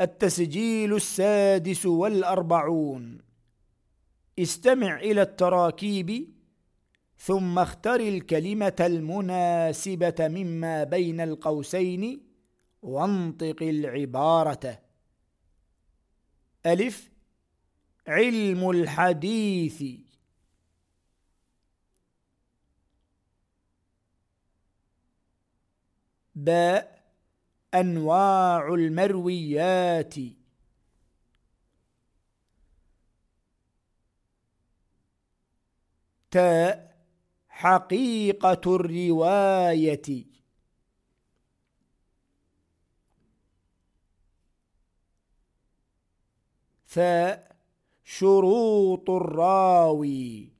التسجيل السادس والأربعون. استمع إلى التراكيب ثم اختر الكلمة المناسبة مما بين القوسين وانطق العبارة. ألف. علم الحديث. باء. أنواع المرويات. تاء حقيقة الرواية. ثاء شروط الراوي.